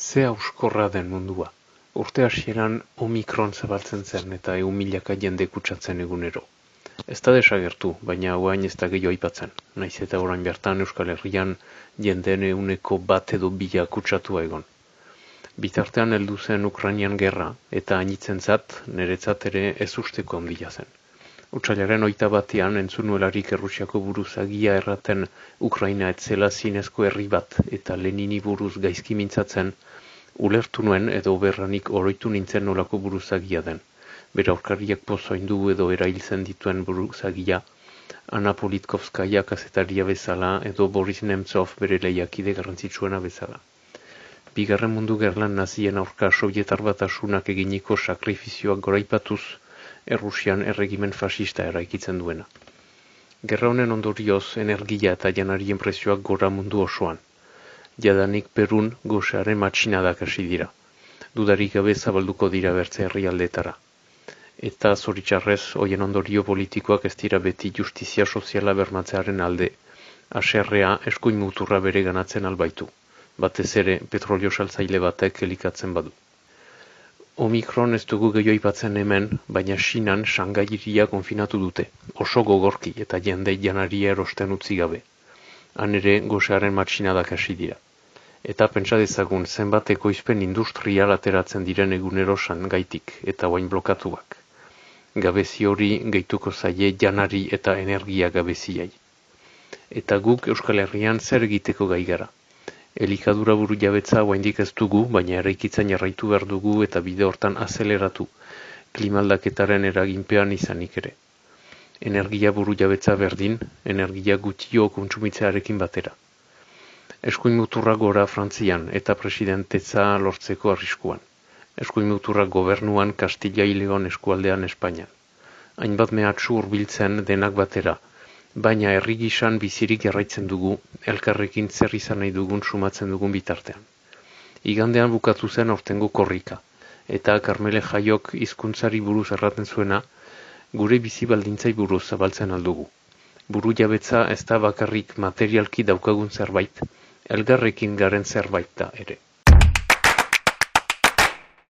Ze auskorra den mundua. Urte hasieran Omikron zabaltzen zen eta egun milaka jende kutsatzen egunero. Ez da desagertu, baina hauain ez da gehiago aipatzen. Naiz eta orain bertan Euskal Herrian jendeen euneko bat edo bila kutsatua egon. Bitartean heldu zen Ukrainian gerra eta hainitzen zat, niretzat ere ez usteko handia zen. Utsailaren oita batean entzun nuelarik Errusiako buruzagia erraten Ukraina etzela zinezko herri bat eta Lenini buruz gaizki mintzatzen, ulertu nuen edo berranik oroitu nintzen nolako buruzagia den. Bera aurkariak pozoindu edo erailtzen dituen buruzagia, Ana Politkovskaya kazetaria bezala edo Boris Nemtsov bere lehiakide garrantzitsuena bezala. Bigarren mundu gerlan nazien aurka sovietar batasunak eginiko sakrifizioak goraipatuz, Errusian erregimen fasista eraikitzen duena. Gerra honen ondorioz energia eta janarien prezioak gora mundu osoan jadanik Perun gosearen matxinadak hasi dira. Dudarik gabe zabalduko dira bertze herrialdetara. Eta zoritxarrez, hoien ondorio politikoak ez dira beti justizia soziala bermatzearen alde, aserrea eskuin muturra bere ganatzen albaitu, batez ere petrolio saltzaile batek elikatzen badu. Omikron ez dugu gehioi batzen hemen, baina sinan sangairia konfinatu dute, oso gogorki eta jendei janaria erosten utzi gabe. Han ere gosearen matxinadak hasi dira eta pentsa dezagun zenbat ekoizpen industrial ateratzen diren egunerosan gaitik eta oain blokatuak. Gabezi hori gehituko zaie janari eta energia gabeziai. Eta guk Euskal Herrian zer egiteko gai gara. Elikadura buru jabetza oaindik ez dugu, baina eraikitzen jarraitu behar dugu eta bide hortan azeleratu, klimaldaketaren eraginpean izanik ere. Energia buru jabetza berdin, energia gutxio kontsumitzearekin batera eskuin muturra gora Frantzian eta presidentetza lortzeko arriskuan. Eskuin muturra gobernuan Kastilla y León eskualdean Espainian. Hainbat mehatxu hurbiltzen denak batera, baina herri gisan bizirik jarraitzen dugu, elkarrekin zer izan nahi dugun sumatzen dugun bitartean. Igandean bukatu zen ortengo korrika, eta Karmele Jaiok hizkuntzari buruz erraten zuena, gure bizi baldintzai buruz zabaltzen aldugu. Buru jabetza ez da bakarrik materialki daukagun zerbait, elgarrekin garen zerbait da ere.